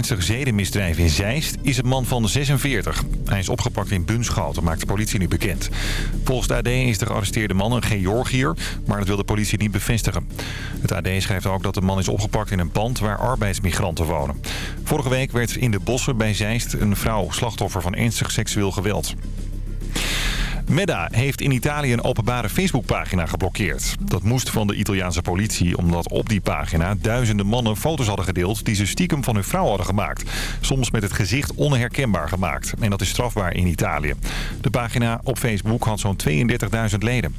ernstig zedenmisdrijf in Zeist is een man van 46. Hij is opgepakt in Bunschoten, maakt de politie nu bekend. Volgens de AD is de gearresteerde man een Georgiër, maar dat wil de politie niet bevestigen. Het AD schrijft ook dat de man is opgepakt in een pand waar arbeidsmigranten wonen. Vorige week werd in de bossen bij Zeist een vrouw slachtoffer van ernstig seksueel geweld. Medda heeft in Italië een openbare Facebookpagina geblokkeerd. Dat moest van de Italiaanse politie omdat op die pagina duizenden mannen foto's hadden gedeeld... die ze stiekem van hun vrouw hadden gemaakt. Soms met het gezicht onherkenbaar gemaakt. En dat is strafbaar in Italië. De pagina op Facebook had zo'n 32.000 leden.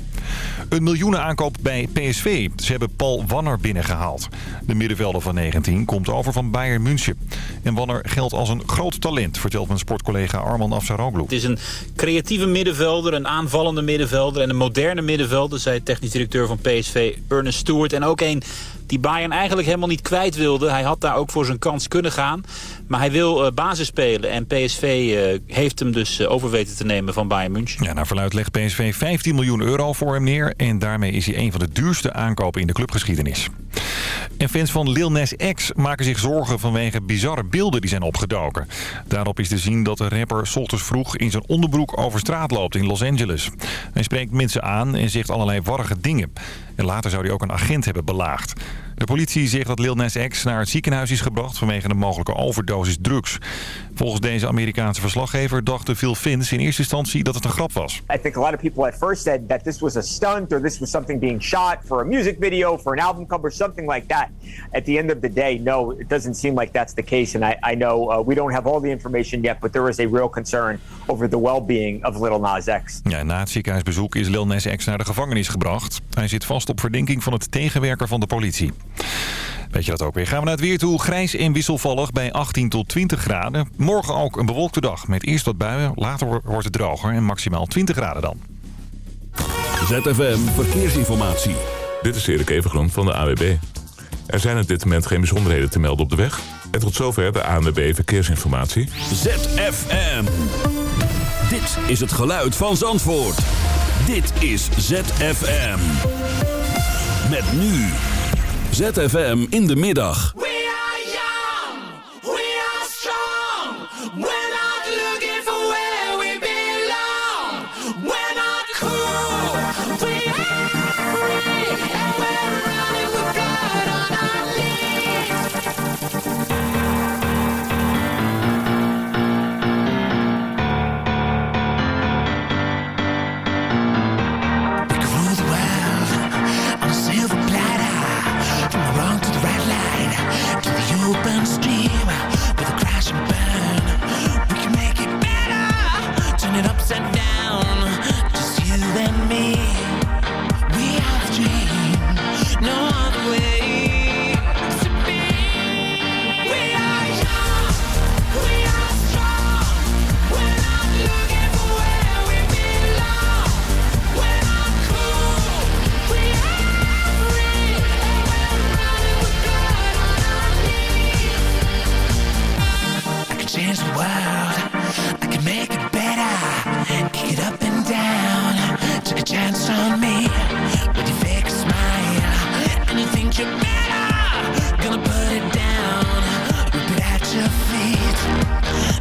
Een miljoenen aankoop bij PSV. Ze hebben Paul Wanner binnengehaald. De middenvelder van 19 komt over van Bayern München. En Wanner geldt als een groot talent, vertelt mijn sportcollega Arman Afsaroglu. Het is een creatieve middenvelder, een aanvallende middenvelder en een moderne middenvelder, zei technisch directeur van PSV Ernest Stewart. En ook een die Bayern eigenlijk helemaal niet kwijt wilde. Hij had daar ook voor zijn kans kunnen gaan. Maar hij wil uh, basis spelen. En PSV uh, heeft hem dus uh, over weten te nemen van Bayern München. Ja, naar verluid legt PSV 15 miljoen euro voor hem neer. En daarmee is hij een van de duurste aankopen in de clubgeschiedenis. En fans van Lil Nas X maken zich zorgen vanwege bizarre beelden die zijn opgedoken. Daarop is te zien dat de rapper ochtends vroeg in zijn onderbroek over straat loopt in Los Angeles. Hij spreekt mensen aan en zegt allerlei warrige dingen. En later zou hij ook een agent hebben belaagd. De politie zegt dat Lil Nas X naar het ziekenhuis is gebracht vanwege een mogelijke overdosis drugs. Volgens deze Amerikaanse verslaggever dachten veel fans in eerste instantie dat het een grap was. I think a lot of people at first said that this was a stunt or this was something being shot for a music video, for an album cover, something like that. At the end of the day, no, it doesn't seem like that's the case. And I, I know uh, we don't have all the information yet, but there is a real concern over the well-being of Lil Nas X. Ja, na het ziekenhuisbezoek is Lil Nas X naar de gevangenis gebracht. Hij zit vast op verdenking van het tegenwerken van de politie. Weet je dat ook weer? Gaan we naar het weer toe. Grijs en wisselvallig bij 18 tot 20 graden. Morgen ook een bewolkte dag met eerst wat buien. Later wordt het droger en maximaal 20 graden dan. ZFM Verkeersinformatie. Dit is Erik Evengroen van de AWB. Er zijn op dit moment geen bijzonderheden te melden op de weg. En tot zover de ANWB Verkeersinformatie. ZFM. Dit is het geluid van Zandvoort. Dit is ZFM. Met nu... ZFM in de middag.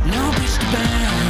No bridge to.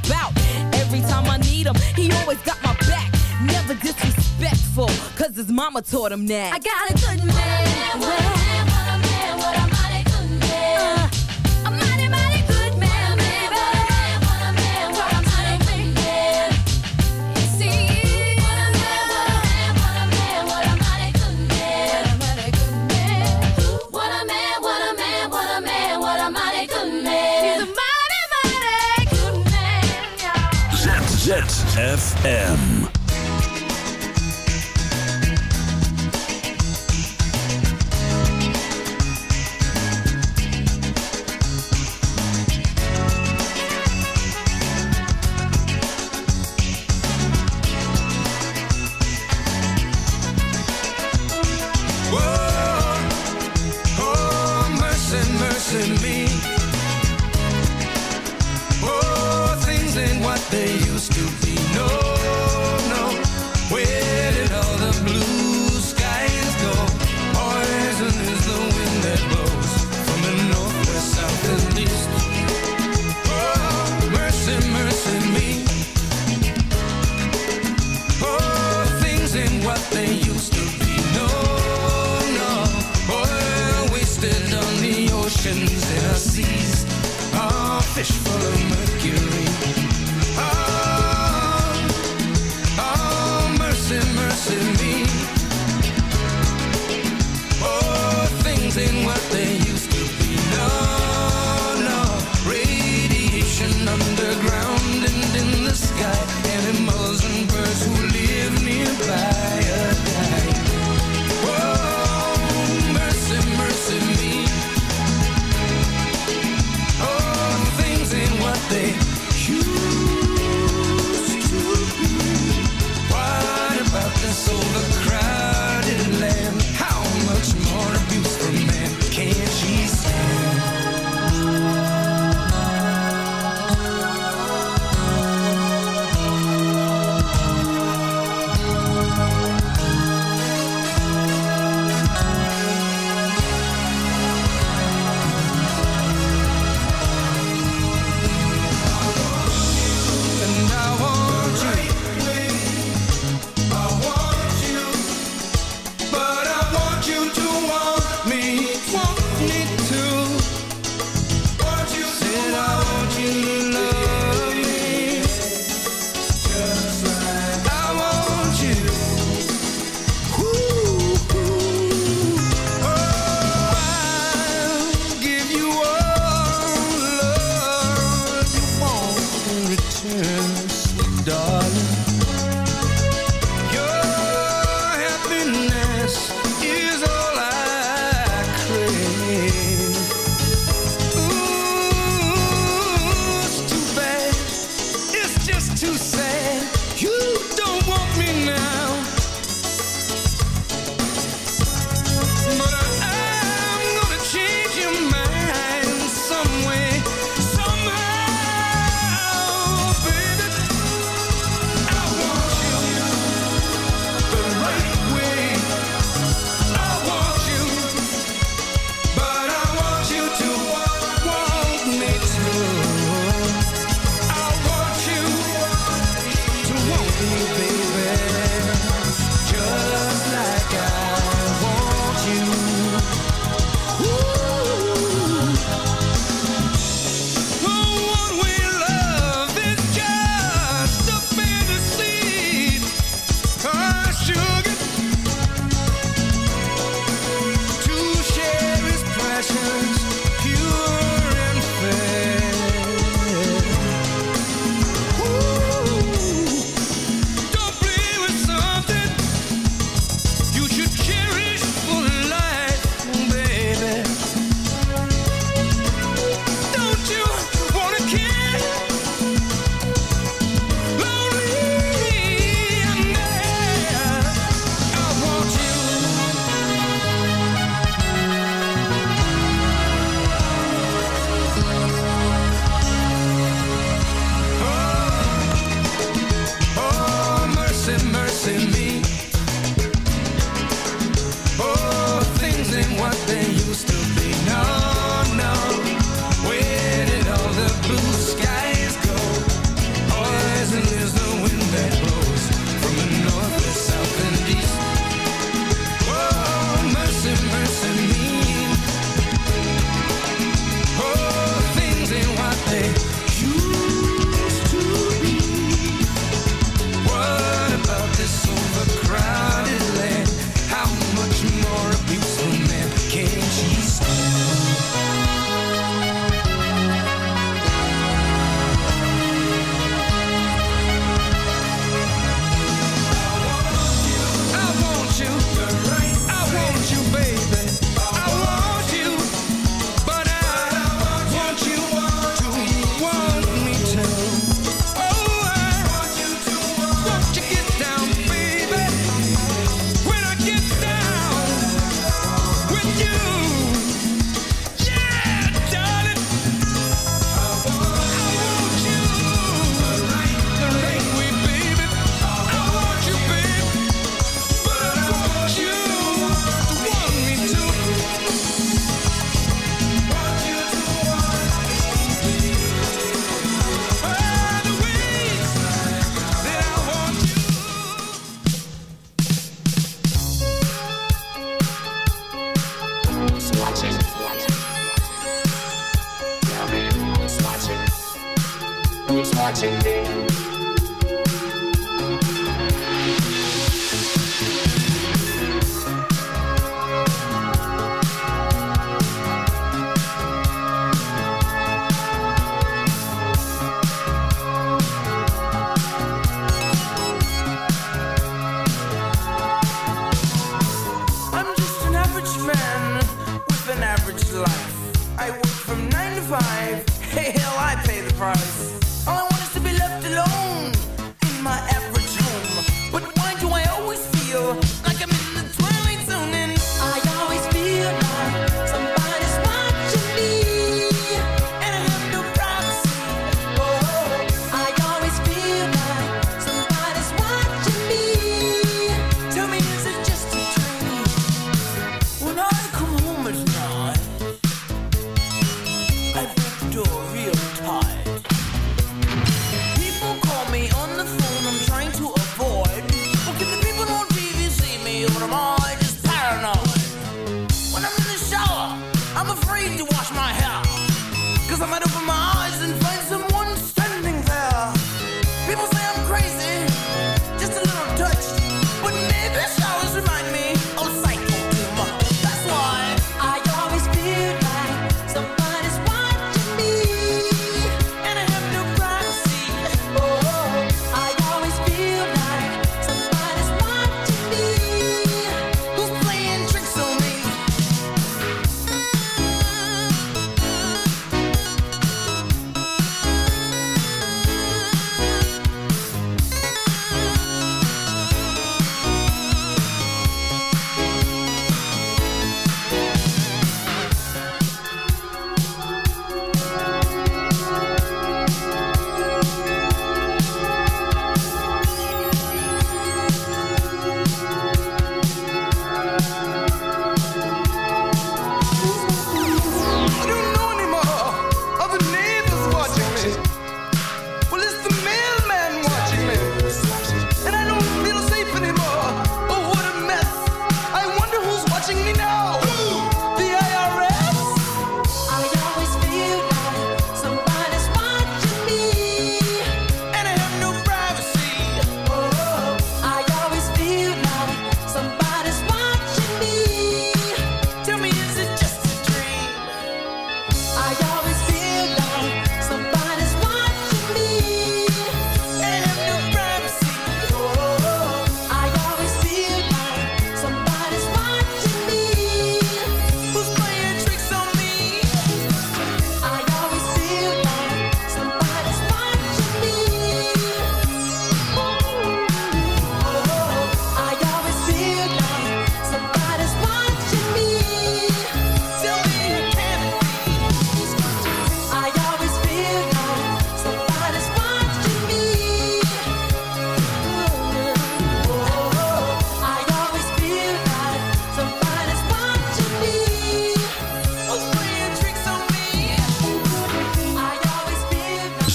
His mama taught him that. I got a good man. What a man, what a man, what a mighty good man. a mighty, mighty good man, baby. What a man, what a mighty good man. Yes, he is. What a man, what a man, what a mighty good man. What a mighty good man. What a man, what a man, what a man, what a mighty good man. He's a mighty, mighty good man, y'all. ZFM.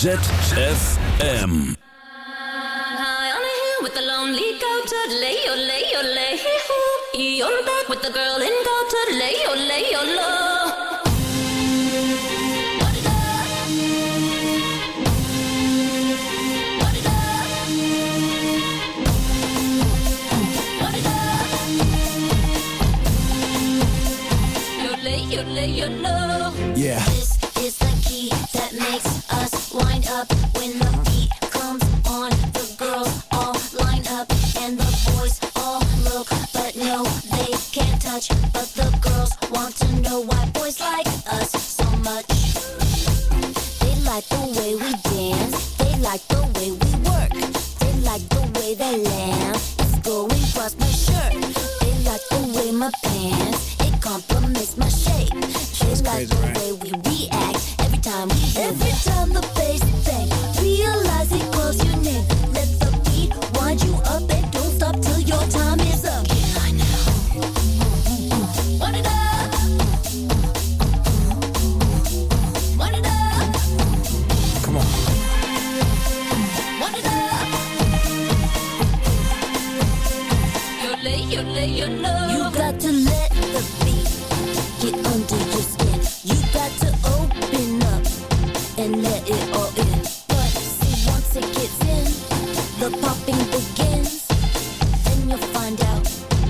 ZFM. High on a hill with the lonely goat, lay your lay your lay. You're back with the girl in goat, lay your lay your low. Yeah. This is the key that makes us wind up when the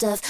stuff.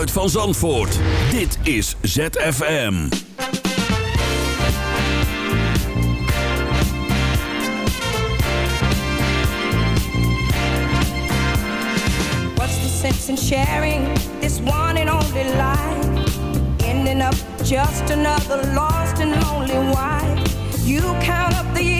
geluid van Zandvoort. Dit is ZFM. What's the sense in sharing this one and only life? Ending up just another lost and lonely wife. You count up the years.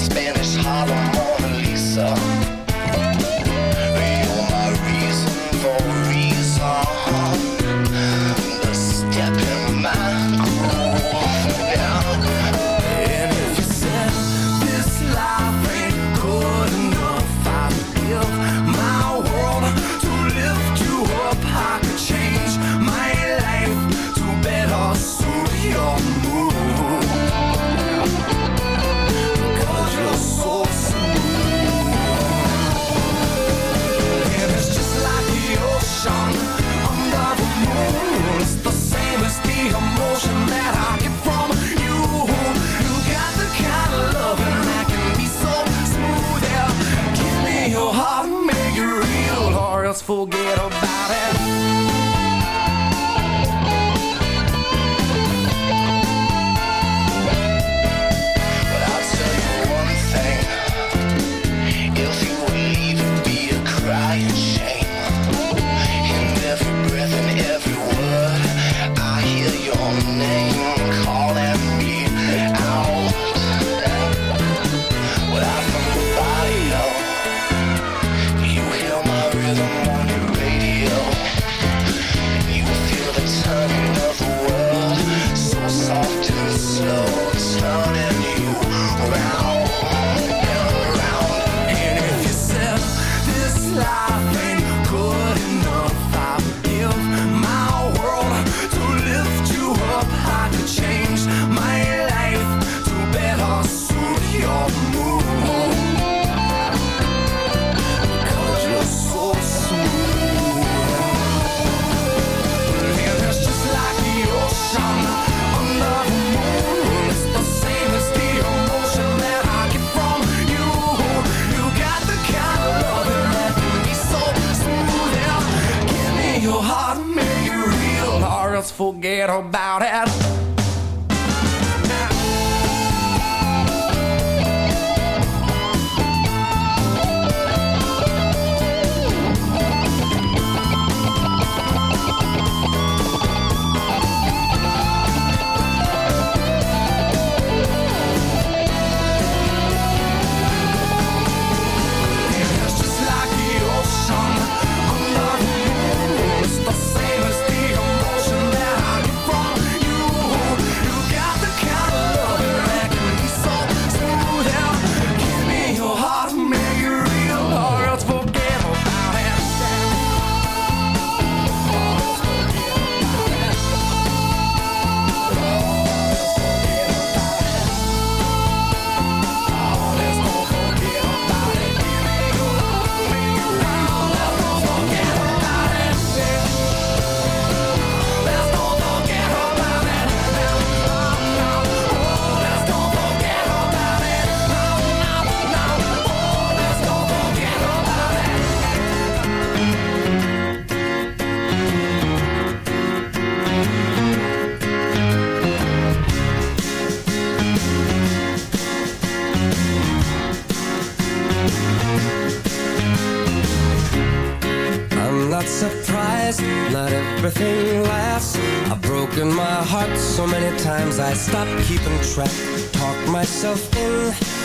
Spanish Harlem Mona Lisa. Forget about it.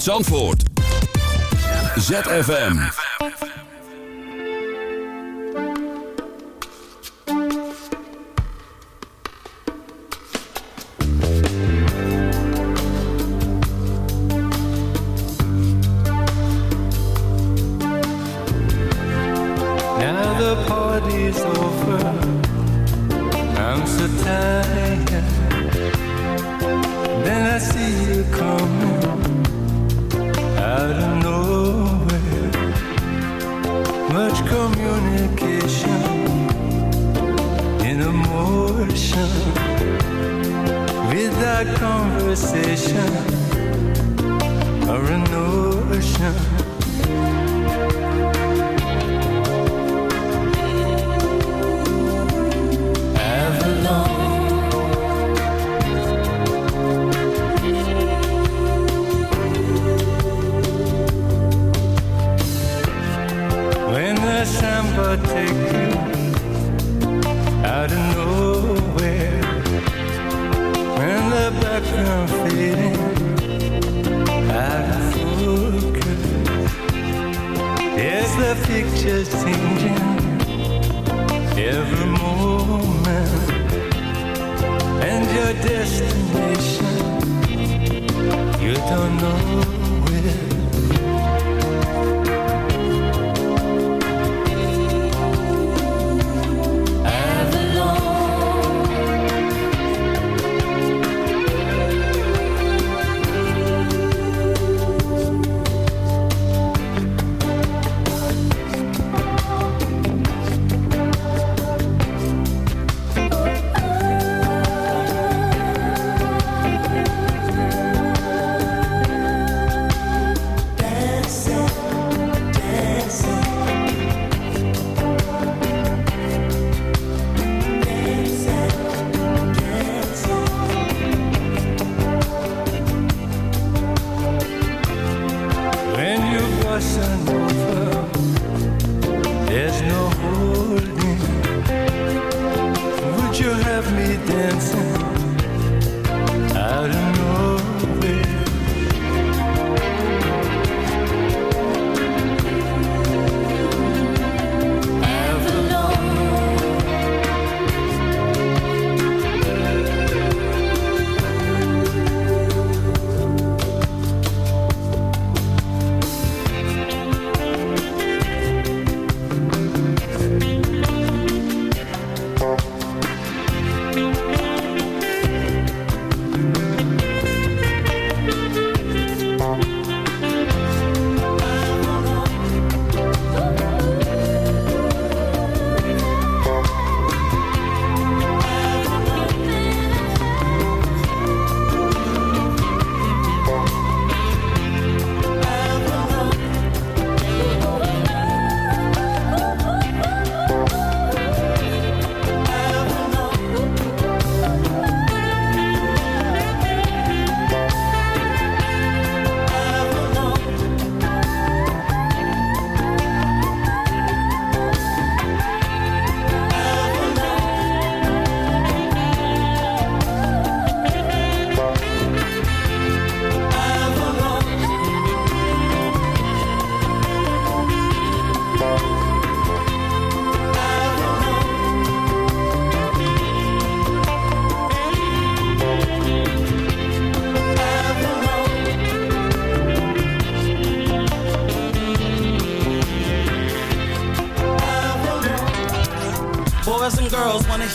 Vanuit Zandvoort. ZFM.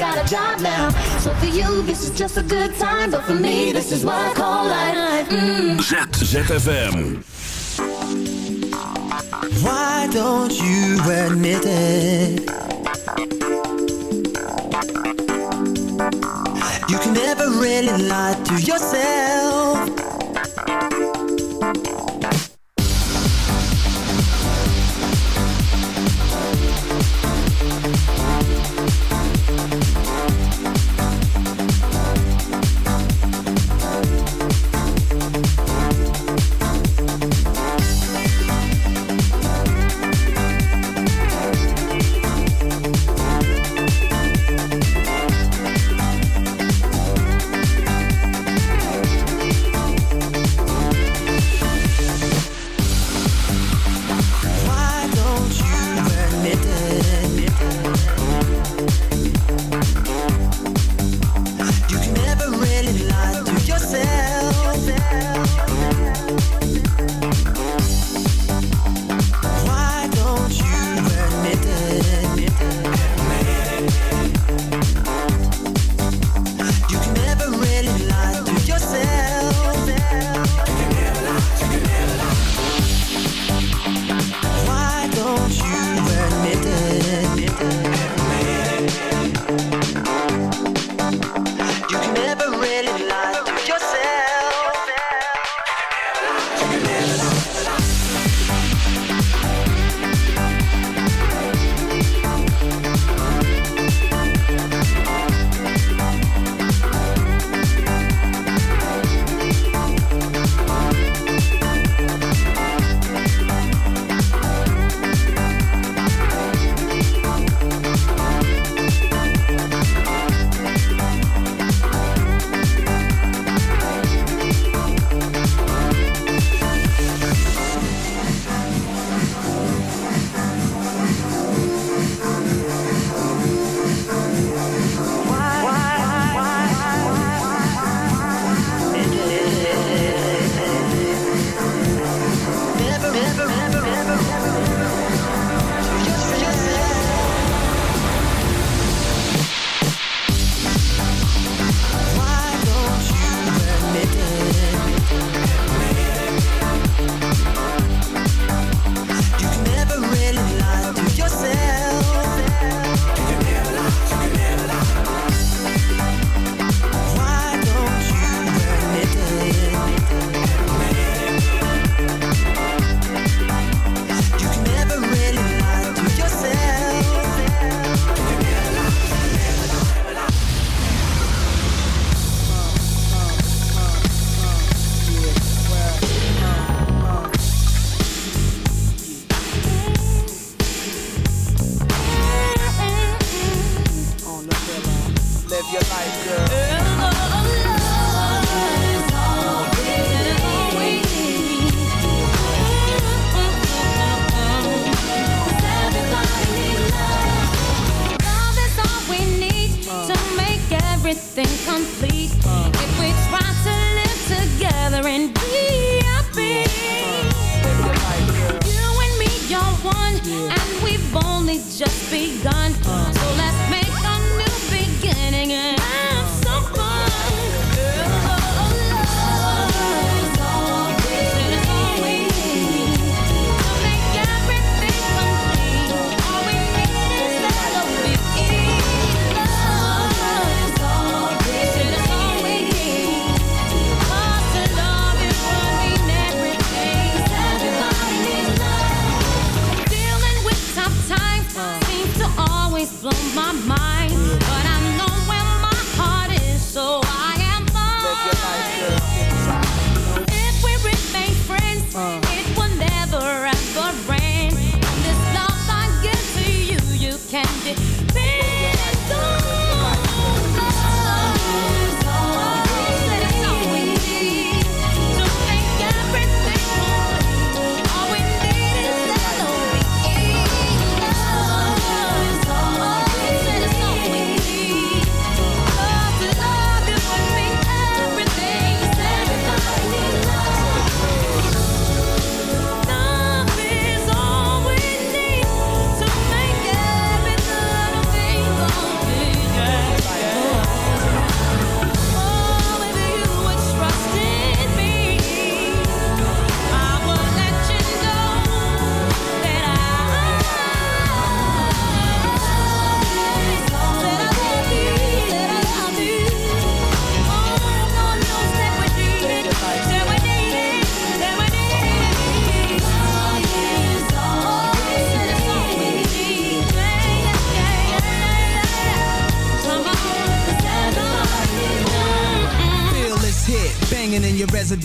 got a job now. So for you, this is just a good time. But for me, this is what I call life. Mm. Z, ZFM. Why don't you admit it? You can never really lie to yourself.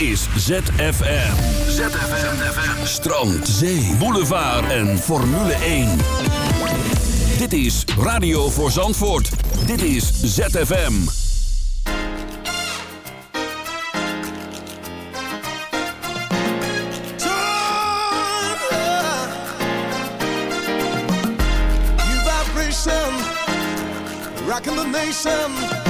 is ZFM. ZFM. Strand, zee, boulevard en Formule 1. Dit is Radio voor Zandvoort. Dit is ZFM. Rocking the nation.